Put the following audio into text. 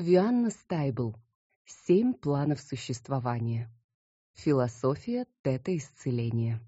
Вианна Стайбл. Семь планов существования. Философия тета-исцеления.